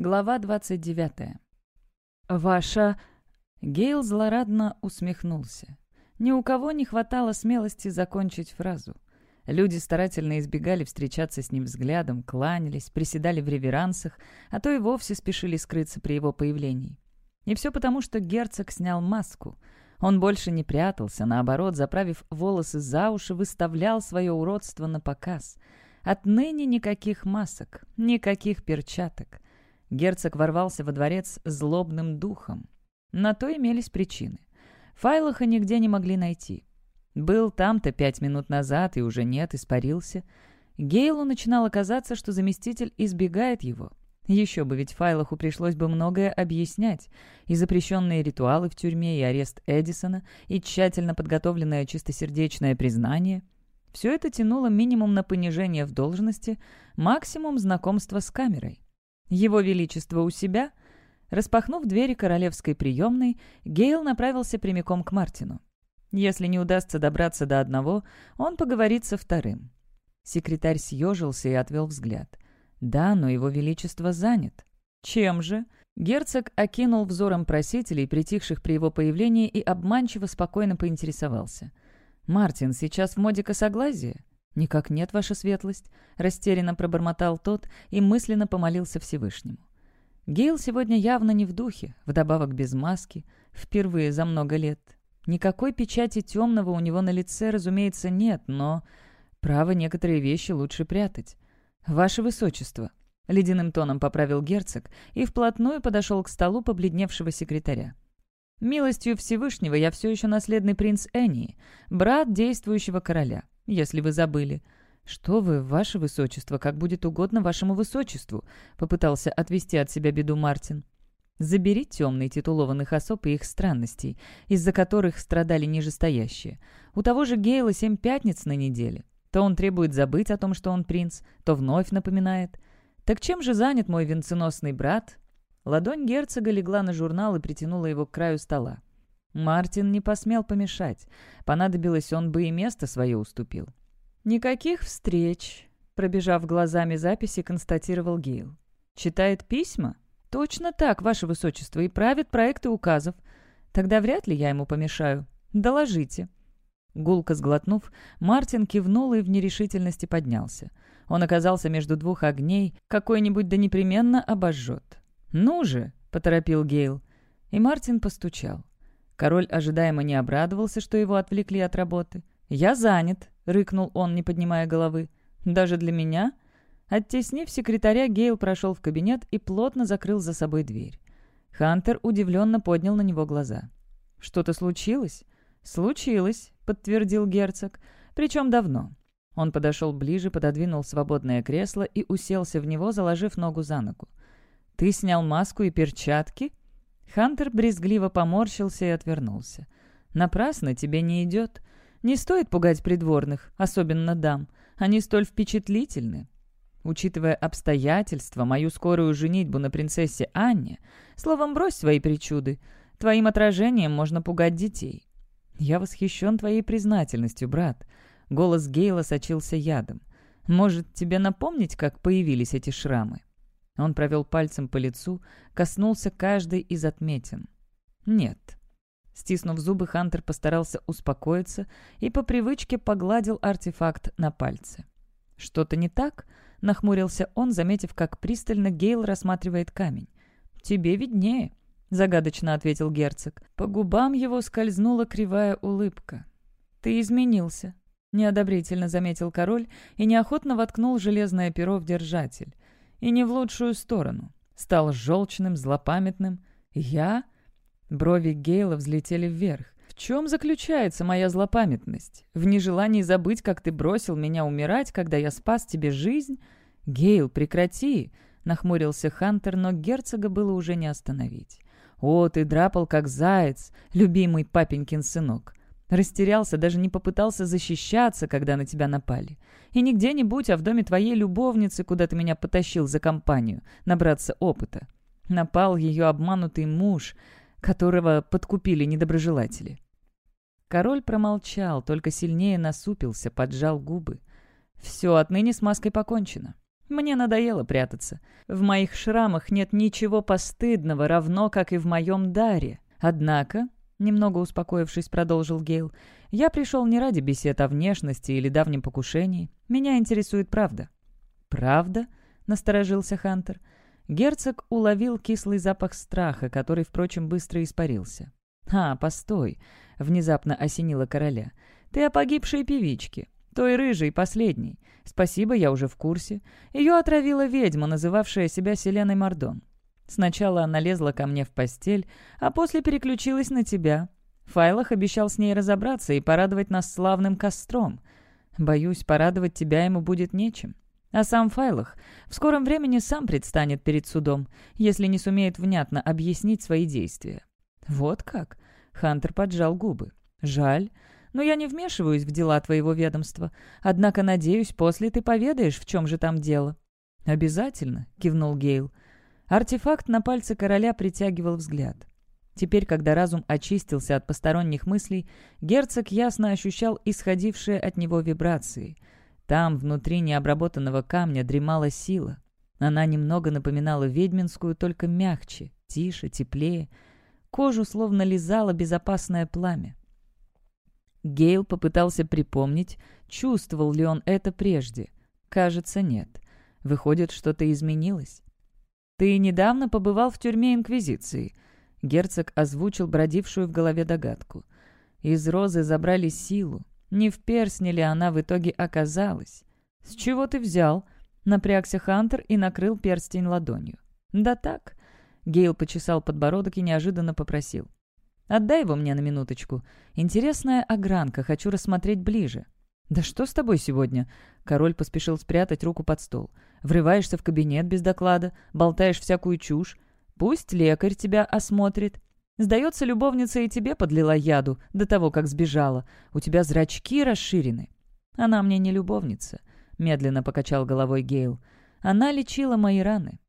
Глава 29. «Ваша...» Гейл злорадно усмехнулся. Ни у кого не хватало смелости закончить фразу. Люди старательно избегали встречаться с ним взглядом, кланялись, приседали в реверансах, а то и вовсе спешили скрыться при его появлении. И все потому, что герцог снял маску. Он больше не прятался, наоборот, заправив волосы за уши, выставлял свое уродство на показ. Отныне никаких масок, никаких перчаток. Герцог ворвался во дворец злобным духом. На то имелись причины. Файлаха нигде не могли найти. Был там-то пять минут назад и уже нет, испарился. Гейлу начинало казаться, что заместитель избегает его. Еще бы, ведь Файлаху пришлось бы многое объяснять. И запрещенные ритуалы в тюрьме, и арест Эдисона, и тщательно подготовленное чистосердечное признание. Все это тянуло минимум на понижение в должности, максимум знакомства с камерой. Его Величество у себя? Распахнув двери королевской приемной, Гейл направился прямиком к Мартину. Если не удастся добраться до одного, он поговорит со вторым. Секретарь съежился и отвел взгляд. «Да, но его величество занят». «Чем же?» Герцог окинул взором просителей, притихших при его появлении, и обманчиво спокойно поинтересовался. «Мартин, сейчас в моде косоглазие?» «Никак нет, ваша светлость», — растерянно пробормотал тот и мысленно помолился Всевышнему. Гейл сегодня явно не в духе, вдобавок без маски, впервые за много лет. Никакой печати темного у него на лице, разумеется, нет, но... Право, некоторые вещи лучше прятать. «Ваше Высочество», — ледяным тоном поправил герцог и вплотную подошел к столу побледневшего секретаря. «Милостью Всевышнего я все еще наследный принц Энии, брат действующего короля если вы забыли». «Что вы, ваше высочество, как будет угодно вашему высочеству», — попытался отвести от себя беду Мартин. «Забери темный титулованных особ и их странностей, из-за которых страдали нижестоящие. У того же Гейла семь пятниц на неделе. То он требует забыть о том, что он принц, то вновь напоминает. Так чем же занят мой венценосный брат?» Ладонь герцога легла на журнал и притянула его к краю стола. Мартин не посмел помешать. Понадобилось, он бы и место свое уступил. «Никаких встреч», — пробежав глазами записи, констатировал Гейл. «Читает письма?» «Точно так, ваше высочество, и правит проекты указов. Тогда вряд ли я ему помешаю. Доложите». Гулко сглотнув, Мартин кивнул и в нерешительности поднялся. Он оказался между двух огней, какой-нибудь да непременно обожжет. «Ну же!» — поторопил Гейл. И Мартин постучал. Король ожидаемо не обрадовался, что его отвлекли от работы. «Я занят», — рыкнул он, не поднимая головы. «Даже для меня?» Оттеснив секретаря, Гейл прошел в кабинет и плотно закрыл за собой дверь. Хантер удивленно поднял на него глаза. «Что-то случилось?» «Случилось», — подтвердил герцог. «Причем давно». Он подошел ближе, пододвинул свободное кресло и уселся в него, заложив ногу за ногу. «Ты снял маску и перчатки?» Хантер брезгливо поморщился и отвернулся. «Напрасно тебе не идет. Не стоит пугать придворных, особенно дам. Они столь впечатлительны. Учитывая обстоятельства, мою скорую женитьбу на принцессе Анне, словом, брось свои причуды. Твоим отражением можно пугать детей». «Я восхищен твоей признательностью, брат». Голос Гейла сочился ядом. «Может, тебе напомнить, как появились эти шрамы?» Он провел пальцем по лицу, коснулся каждой из отметин. «Нет». Стиснув зубы, Хантер постарался успокоиться и по привычке погладил артефакт на пальце. «Что-то не так?» — нахмурился он, заметив, как пристально Гейл рассматривает камень. «Тебе виднее», — загадочно ответил герцог. По губам его скользнула кривая улыбка. «Ты изменился», — неодобрительно заметил король и неохотно воткнул железное перо в держатель. И не в лучшую сторону. Стал желчным, злопамятным. Я? Брови Гейла взлетели вверх. В чем заключается моя злопамятность? В нежелании забыть, как ты бросил меня умирать, когда я спас тебе жизнь? Гейл, прекрати!» — нахмурился Хантер, но герцога было уже не остановить. «О, ты драпал, как заяц, любимый папенькин сынок. Растерялся, даже не попытался защищаться, когда на тебя напали. И не где-нибудь, а в доме твоей любовницы, куда ты меня потащил за компанию, набраться опыта. Напал ее обманутый муж, которого подкупили недоброжелатели. Король промолчал, только сильнее насупился, поджал губы. «Все, отныне с маской покончено. Мне надоело прятаться. В моих шрамах нет ничего постыдного, равно как и в моем даре. Однако, немного успокоившись, продолжил Гейл, я пришел не ради бесед о внешности или давнем покушении. Меня интересует правда. «Правда?» — насторожился Хантер. Герцог уловил кислый запах страха, который, впрочем, быстро испарился. «А, постой!» — внезапно осенила короля. «Ты о погибшей певичке. Той рыжей, последней. Спасибо, я уже в курсе. Ее отравила ведьма, называвшая себя Селеной Мордон. Сначала она лезла ко мне в постель, а после переключилась на тебя. Файлах обещал с ней разобраться и порадовать нас славным костром. Боюсь, порадовать тебя ему будет нечем. А сам Файлах в скором времени сам предстанет перед судом, если не сумеет внятно объяснить свои действия. Вот как? Хантер поджал губы. Жаль, но я не вмешиваюсь в дела твоего ведомства. Однако, надеюсь, после ты поведаешь, в чем же там дело». «Обязательно», — кивнул Гейл. Артефакт на пальце короля притягивал взгляд. Теперь, когда разум очистился от посторонних мыслей, герцог ясно ощущал исходившие от него вибрации. Там, внутри необработанного камня, дремала сила. Она немного напоминала ведьминскую, только мягче, тише, теплее. Кожу словно лизало безопасное пламя. Гейл попытался припомнить, чувствовал ли он это прежде. Кажется, нет. Выходит, что-то изменилось. «Ты недавно побывал в тюрьме Инквизиции», — герцог озвучил бродившую в голове догадку. «Из розы забрали силу. Не в персне ли она в итоге оказалась?» «С чего ты взял?» — напрягся Хантер и накрыл перстень ладонью. «Да так». Гейл почесал подбородок и неожиданно попросил. Отдай его мне на минуточку. Интересная огранка, хочу рассмотреть ближе». «Да что с тобой сегодня?» Король поспешил спрятать руку под стол. «Врываешься в кабинет без доклада, болтаешь всякую чушь. Пусть лекарь тебя осмотрит. Сдается, любовница и тебе подлила яду до того, как сбежала. У тебя зрачки расширены». «Она мне не любовница», — медленно покачал головой Гейл. «Она лечила мои раны».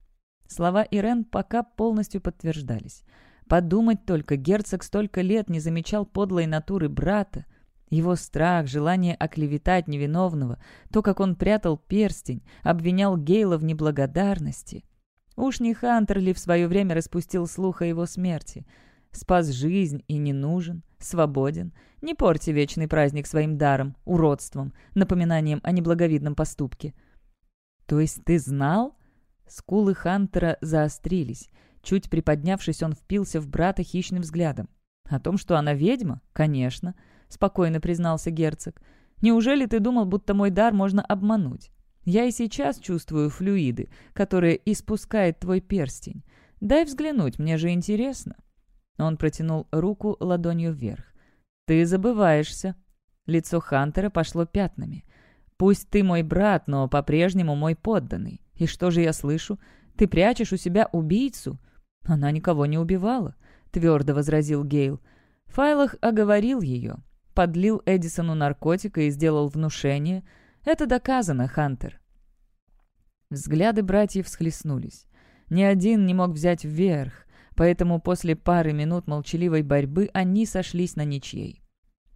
Слова Ирен пока полностью подтверждались. Подумать только, герцог столько лет не замечал подлой натуры брата. Его страх, желание оклеветать невиновного, то, как он прятал перстень, обвинял Гейла в неблагодарности. Уж не Хантер ли в свое время распустил слух о его смерти? Спас жизнь и не нужен, свободен. Не порти вечный праздник своим даром, уродством, напоминанием о неблаговидном поступке. «То есть ты знал?» Скулы Хантера заострились. Чуть приподнявшись, он впился в брата хищным взглядом. «О том, что она ведьма? Конечно», — спокойно признался герцог. «Неужели ты думал, будто мой дар можно обмануть? Я и сейчас чувствую флюиды, которые испускает твой перстень. Дай взглянуть, мне же интересно». Он протянул руку ладонью вверх. «Ты забываешься». Лицо Хантера пошло пятнами. «Пусть ты мой брат, но по-прежнему мой подданный. И что же я слышу? Ты прячешь у себя убийцу?» «Она никого не убивала», — твердо возразил Гейл. Файлах оговорил ее, подлил Эдисону наркотика и сделал внушение. Это доказано, Хантер. Взгляды братьев схлестнулись. Ни один не мог взять вверх, поэтому после пары минут молчаливой борьбы они сошлись на ничьей.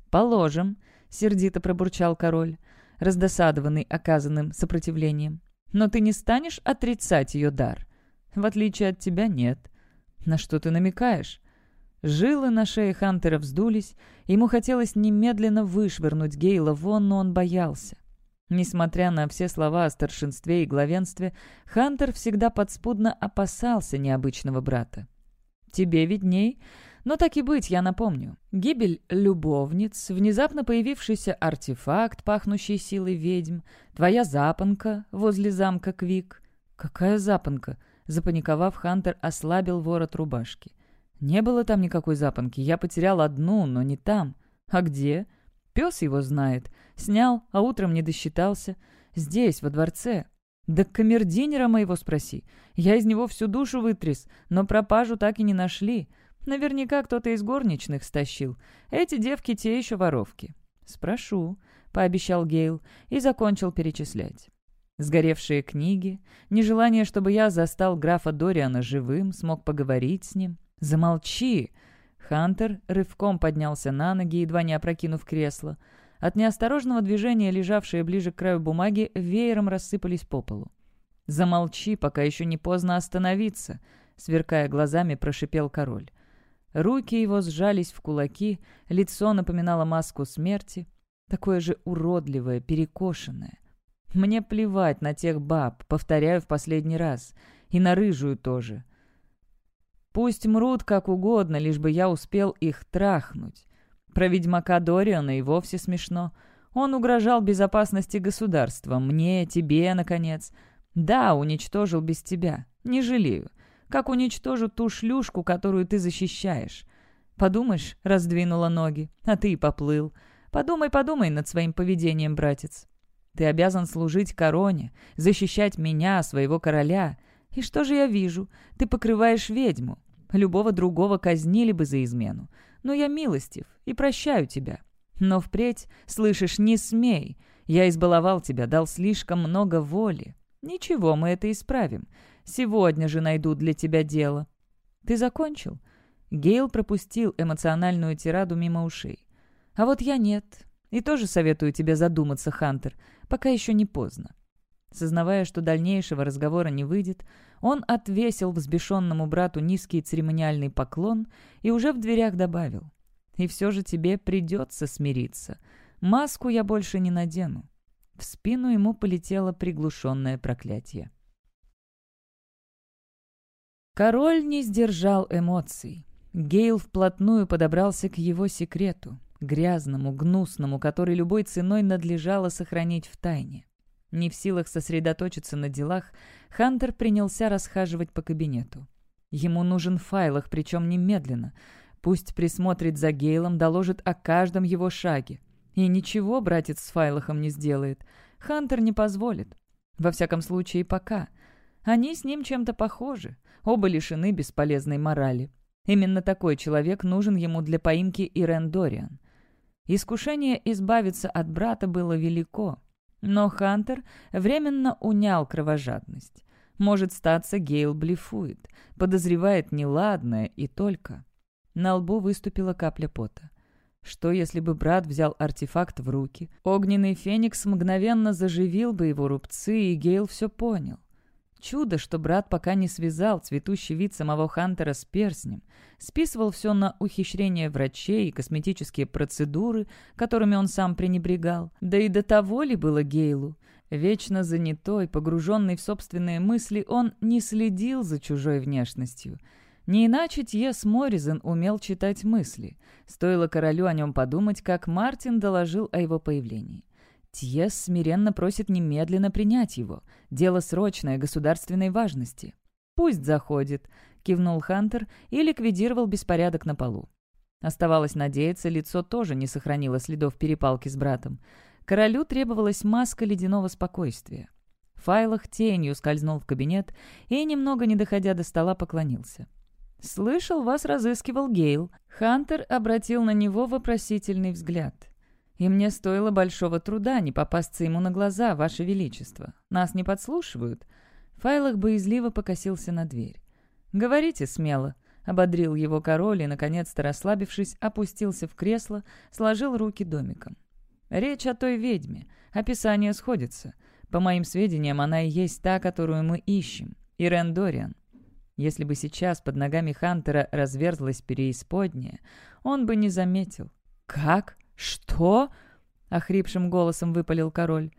«Положим», — сердито пробурчал король, раздосадованный оказанным сопротивлением. «Но ты не станешь отрицать ее дар?» «В отличие от тебя, нет. «На что ты намекаешь?» Жилы на шее Хантера вздулись, ему хотелось немедленно вышвырнуть Гейла вон, но он боялся. Несмотря на все слова о старшинстве и главенстве, Хантер всегда подспудно опасался необычного брата. «Тебе видней, но так и быть, я напомню. Гибель любовниц, внезапно появившийся артефакт, пахнущий силой ведьм, твоя запонка возле замка Квик». «Какая запонка?» Запаниковав, Хантер ослабил ворот рубашки. «Не было там никакой запонки. Я потерял одну, но не там. А где? Пес его знает. Снял, а утром не досчитался. Здесь, во дворце. Да камердинера моего спроси. Я из него всю душу вытряс, но пропажу так и не нашли. Наверняка кто-то из горничных стащил. Эти девки те еще воровки». «Спрошу», — пообещал Гейл и закончил перечислять. Сгоревшие книги, нежелание, чтобы я застал графа Дориана живым, смог поговорить с ним. «Замолчи!» Хантер рывком поднялся на ноги, едва не опрокинув кресло. От неосторожного движения, лежавшие ближе к краю бумаги, веером рассыпались по полу. «Замолчи, пока еще не поздно остановиться», — сверкая глазами, прошипел король. Руки его сжались в кулаки, лицо напоминало маску смерти, такое же уродливое, перекошенное. Мне плевать на тех баб, повторяю в последний раз, и на рыжую тоже. Пусть мрут как угодно, лишь бы я успел их трахнуть. Про ведьмака Дориана и вовсе смешно. Он угрожал безопасности государства, мне, тебе, наконец. Да, уничтожил без тебя, не жалею как уничтожу ту шлюшку, которую ты защищаешь. Подумаешь, раздвинула ноги, а ты и поплыл. Подумай, подумай над своим поведением, братец. Ты обязан служить короне, защищать меня, своего короля. И что же я вижу? Ты покрываешь ведьму. Любого другого казнили бы за измену. Но я милостив и прощаю тебя. Но впредь, слышишь, не смей. Я избаловал тебя, дал слишком много воли. Ничего, мы это исправим. Сегодня же найду для тебя дело». «Ты закончил?» Гейл пропустил эмоциональную тираду мимо ушей. «А вот я нет. И тоже советую тебе задуматься, Хантер, пока еще не поздно». Сознавая, что дальнейшего разговора не выйдет, он отвесил взбешенному брату низкий церемониальный поклон и уже в дверях добавил. «И все же тебе придется смириться. Маску я больше не надену». В спину ему полетело приглушенное проклятие. Король не сдержал эмоций. Гейл вплотную подобрался к его секрету, грязному, гнусному, который любой ценой надлежало сохранить в тайне. Не в силах сосредоточиться на делах, Хантер принялся расхаживать по кабинету. Ему нужен файлах, причем немедленно. Пусть присмотрит за Гейлом, доложит о каждом его шаге. И ничего братец с файлахом не сделает. Хантер не позволит. Во всяком случае, пока. Они с ним чем-то похожи. Оба лишены бесполезной морали. Именно такой человек нужен ему для поимки Ирен Дориан. Искушение избавиться от брата было велико, но Хантер временно унял кровожадность. Может статься, Гейл блефует, подозревает неладное и только. На лбу выступила капля пота. Что, если бы брат взял артефакт в руки? Огненный феникс мгновенно заживил бы его рубцы, и Гейл все понял. Чудо, что брат пока не связал цветущий вид самого Хантера с перстнем, списывал все на ухищрение врачей и косметические процедуры, которыми он сам пренебрегал. Да и до того ли было Гейлу? Вечно занятой, погруженный в собственные мысли, он не следил за чужой внешностью. Не иначе Тьес Моризен умел читать мысли. Стоило королю о нем подумать, как Мартин доложил о его появлении. Тьес смиренно просит немедленно принять его. Дело срочное, государственной важности. «Пусть заходит», — кивнул Хантер и ликвидировал беспорядок на полу. Оставалось надеяться, лицо тоже не сохранило следов перепалки с братом. Королю требовалась маска ледяного спокойствия. Файлах тенью скользнул в кабинет и, немного не доходя до стола, поклонился. «Слышал, вас разыскивал Гейл». Хантер обратил на него вопросительный взгляд. И мне стоило большого труда не попасться ему на глаза, Ваше Величество. Нас не подслушивают». Файлах боязливо покосился на дверь. «Говорите смело», — ободрил его король и, наконец-то расслабившись, опустился в кресло, сложил руки домиком. «Речь о той ведьме. Описание сходится. По моим сведениям, она и есть та, которую мы ищем. Ирен Дориан. Если бы сейчас под ногами Хантера разверзлась переисподняя, он бы не заметил. «Как?» «Что?» — охрипшим голосом выпалил король.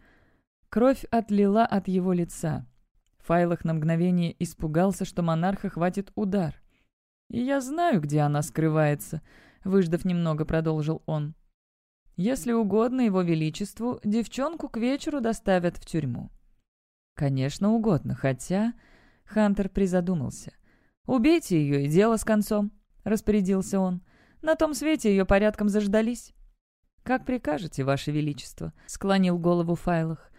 Кровь отлила от его лица. Файлах на мгновение испугался, что монарха хватит удар. «И я знаю, где она скрывается», — выждав немного, продолжил он. «Если угодно его величеству, девчонку к вечеру доставят в тюрьму». «Конечно, угодно, хотя...» — Хантер призадумался. «Убейте ее, и дело с концом», — распорядился он. «На том свете ее порядком заждались». «Как прикажете, Ваше Величество», — склонил голову Файлах.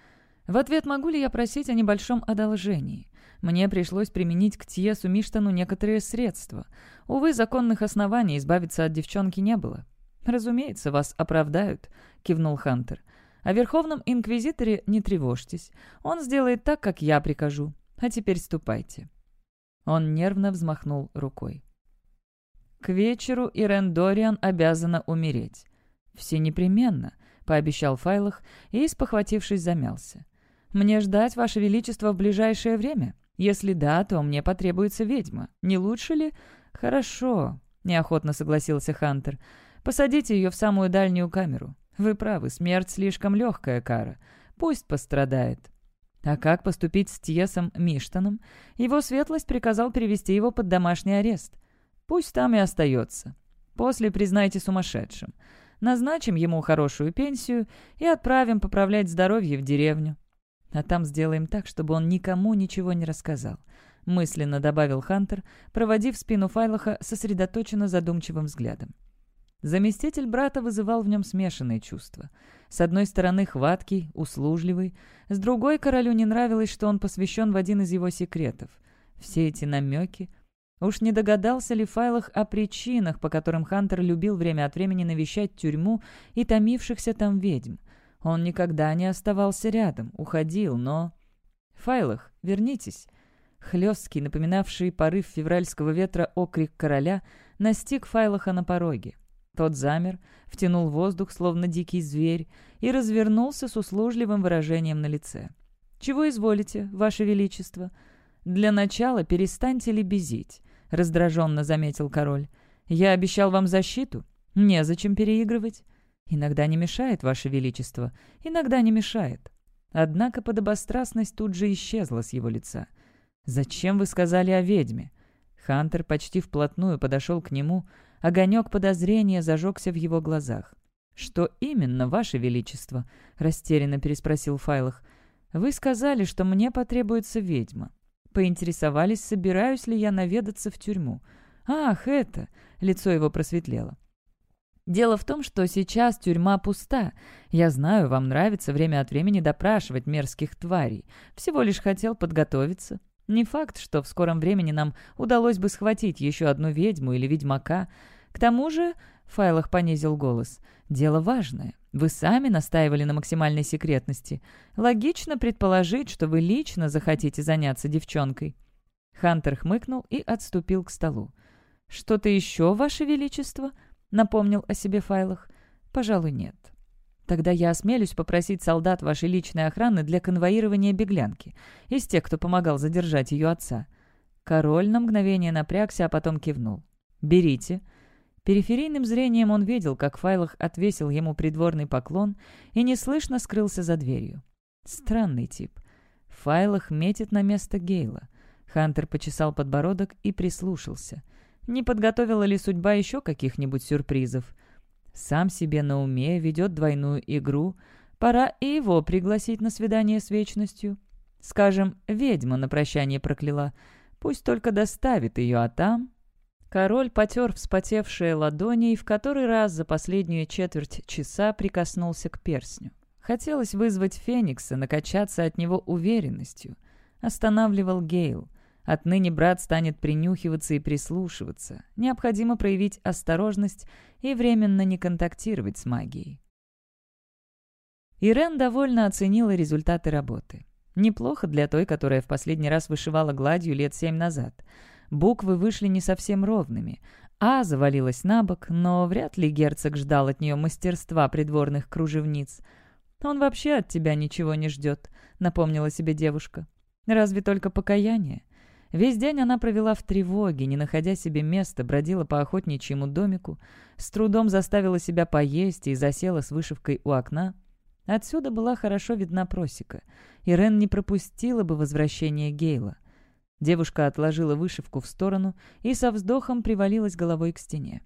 «В ответ могу ли я просить о небольшом одолжении? Мне пришлось применить к Тьесу Миштану некоторые средства. Увы, законных оснований избавиться от девчонки не было». «Разумеется, вас оправдают», — кивнул Хантер. «О Верховном Инквизиторе не тревожьтесь. Он сделает так, как я прикажу. А теперь ступайте». Он нервно взмахнул рукой. К вечеру Ирен Дориан обязана умереть. «Все непременно», — пообещал Файлах и, спохватившись, замялся. «Мне ждать, Ваше Величество, в ближайшее время? Если да, то мне потребуется ведьма. Не лучше ли?» «Хорошо», — неохотно согласился Хантер. «Посадите ее в самую дальнюю камеру. Вы правы, смерть слишком легкая кара. Пусть пострадает». А как поступить с Тьесом Миштоном? Его светлость приказал перевести его под домашний арест. Пусть там и остается. После признайте сумасшедшим. Назначим ему хорошую пенсию и отправим поправлять здоровье в деревню. А там сделаем так, чтобы он никому ничего не рассказал. Мысленно добавил Хантер, проводив спину Файлаха сосредоточенно задумчивым взглядом. Заместитель брата вызывал в нем смешанные чувства. С одной стороны, хваткий, услужливый, с другой королю не нравилось, что он посвящен в один из его секретов. Все эти намеки. Уж не догадался ли Файлах о причинах, по которым Хантер любил время от времени навещать тюрьму и томившихся там ведьм. Он никогда не оставался рядом, уходил, но... «Файлах, вернитесь!» Хлесткий, напоминавший порыв февральского ветра окрик короля, настиг Файлаха на пороге. Тот замер, втянул воздух, словно дикий зверь, и развернулся с услужливым выражением на лице. «Чего изволите, Ваше Величество?» «Для начала перестаньте лебезить», — раздраженно заметил король. «Я обещал вам защиту. Незачем переигрывать». «Иногда не мешает, Ваше Величество, иногда не мешает». Однако подобострастность тут же исчезла с его лица. «Зачем вы сказали о ведьме?» Хантер почти вплотную подошел к нему, Огонек подозрения зажегся в его глазах. «Что именно, Ваше Величество?» — растерянно переспросил Файлах. «Вы сказали, что мне потребуется ведьма. Поинтересовались, собираюсь ли я наведаться в тюрьму. Ах, это!» — лицо его просветлело. Дело в том, что сейчас тюрьма пуста. Я знаю, вам нравится время от времени допрашивать мерзких тварей. Всего лишь хотел подготовиться. Не факт, что в скором времени нам удалось бы схватить еще одну ведьму или ведьмака. К тому же, — Файлах понизил голос, — дело важное. Вы сами настаивали на максимальной секретности. Логично предположить, что вы лично захотите заняться девчонкой. Хантер хмыкнул и отступил к столу. «Что-то еще, Ваше Величество?» — напомнил о себе Файлах. «Пожалуй, нет». Тогда я осмелюсь попросить солдат вашей личной охраны для конвоирования беглянки, из тех, кто помогал задержать ее отца». Король на мгновение напрягся, а потом кивнул. «Берите». Периферийным зрением он видел, как Файлах отвесил ему придворный поклон и неслышно скрылся за дверью. Странный тип. Файлах метит на место Гейла. Хантер почесал подбородок и прислушался. Не подготовила ли судьба еще каких-нибудь сюрпризов? Сам себе на уме ведет двойную игру. Пора и его пригласить на свидание с вечностью. Скажем, ведьма на прощание прокляла. Пусть только доставит ее, а там... Король потер вспотевшие ладони и в который раз за последнюю четверть часа прикоснулся к перстню. Хотелось вызвать Феникса, накачаться от него уверенностью. Останавливал Гейл. Отныне брат станет принюхиваться и прислушиваться. Необходимо проявить осторожность и временно не контактировать с магией. Ирен довольно оценила результаты работы. Неплохо для той, которая в последний раз вышивала гладью лет семь назад. Буквы вышли не совсем ровными. А завалилась на бок, но вряд ли герцог ждал от нее мастерства придворных кружевниц. «Он вообще от тебя ничего не ждет», — напомнила себе девушка. «Разве только покаяние?» Весь день она провела в тревоге, не находя себе места, бродила по охотничьему домику, с трудом заставила себя поесть и засела с вышивкой у окна. Отсюда была хорошо видна просека. Ирен не пропустила бы возвращение Гейла. Девушка отложила вышивку в сторону и со вздохом привалилась головой к стене.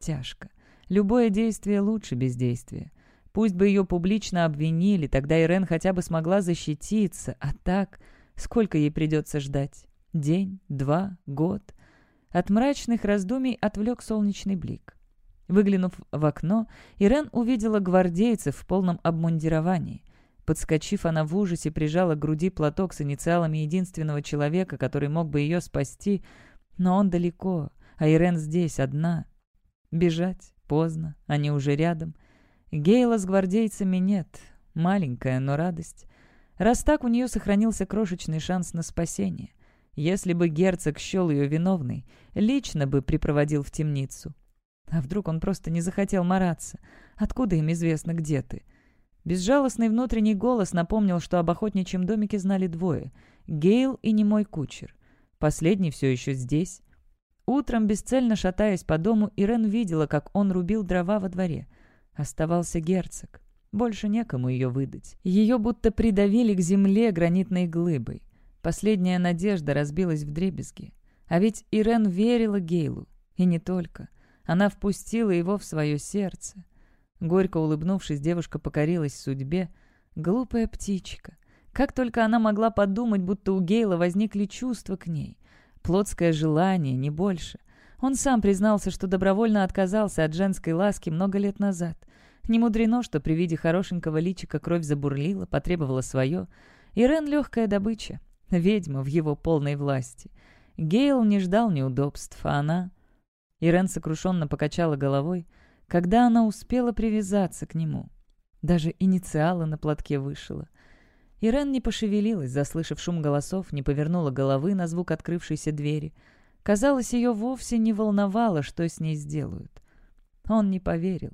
Тяжко. Любое действие лучше бездействия. Пусть бы ее публично обвинили, тогда Ирен хотя бы смогла защититься, а так сколько ей придется ждать? День, два, год. От мрачных раздумий отвлек солнечный блик. Выглянув в окно, Ирен увидела гвардейцев в полном обмундировании. Подскочив, она в ужасе прижала к груди платок с инициалами единственного человека, который мог бы ее спасти, но он далеко, а Ирен здесь, одна. Бежать поздно, они уже рядом. Гейла с гвардейцами нет, маленькая, но радость. Раз так, у нее сохранился крошечный шанс на спасение. Если бы герцог счел ее виновной, лично бы припроводил в темницу. А вдруг он просто не захотел мараться? Откуда им известно, где ты? Безжалостный внутренний голос напомнил, что об охотничьем домике знали двое — Гейл и немой кучер. Последний все еще здесь. Утром, бесцельно шатаясь по дому, Ирен видела, как он рубил дрова во дворе. Оставался герцог. Больше некому ее выдать. Ее будто придавили к земле гранитной глыбой. Последняя надежда разбилась в дребезги. А ведь Ирен верила Гейлу. И не только. Она впустила его в свое сердце. Горько улыбнувшись, девушка покорилась судьбе. Глупая птичка. Как только она могла подумать, будто у Гейла возникли чувства к ней. Плотское желание, не больше. Он сам признался, что добровольно отказался от женской ласки много лет назад. Не мудрено, что при виде хорошенького личика кровь забурлила, потребовала свое. Ирен — легкая добыча. Ведьма в его полной власти. Гейл не ждал неудобств, а она... Ирен сокрушенно покачала головой, когда она успела привязаться к нему. Даже инициалы на платке вышила. Ирен не пошевелилась, заслышав шум голосов, не повернула головы на звук открывшейся двери. Казалось, ее вовсе не волновало, что с ней сделают. Он не поверил.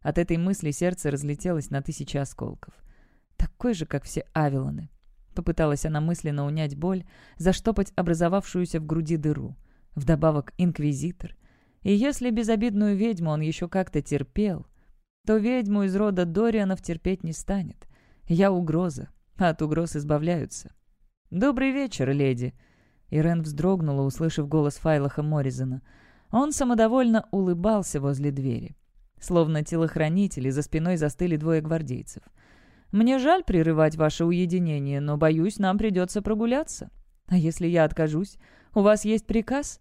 От этой мысли сердце разлетелось на тысячи осколков. Такой же, как все Авилоны. Попыталась она мысленно унять боль, заштопать образовавшуюся в груди дыру. Вдобавок инквизитор. И если безобидную ведьму он еще как-то терпел, то ведьму из рода Дорианов терпеть не станет. Я угроза, от угроз избавляются. «Добрый вечер, леди!» Ирен вздрогнула, услышав голос Файлаха Моризона. Он самодовольно улыбался возле двери. Словно телохранители, за спиной застыли двое гвардейцев. «Мне жаль прерывать ваше уединение, но, боюсь, нам придется прогуляться. А если я откажусь? У вас есть приказ?»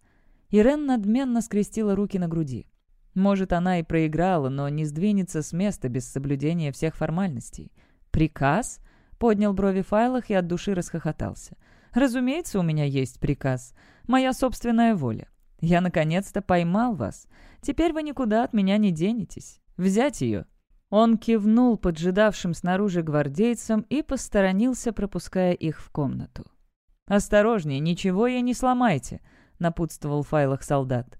Ирен надменно скрестила руки на груди. Может, она и проиграла, но не сдвинется с места без соблюдения всех формальностей. «Приказ?» Поднял брови Файлах и от души расхохотался. «Разумеется, у меня есть приказ. Моя собственная воля. Я наконец-то поймал вас. Теперь вы никуда от меня не денетесь. Взять ее». Он кивнул поджидавшим снаружи гвардейцам и посторонился, пропуская их в комнату. «Осторожнее, ничего ей не сломайте», — напутствовал Файлах солдат.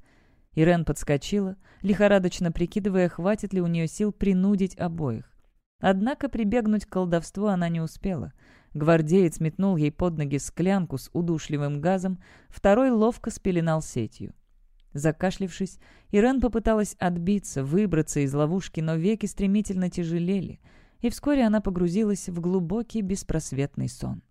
Ирен подскочила, лихорадочно прикидывая, хватит ли у нее сил принудить обоих. Однако прибегнуть к колдовству она не успела. Гвардеец метнул ей под ноги склянку с удушливым газом, второй ловко спеленал сетью. Закашлившись, Ирен попыталась отбиться, выбраться из ловушки, но веки стремительно тяжелели, и вскоре она погрузилась в глубокий беспросветный сон.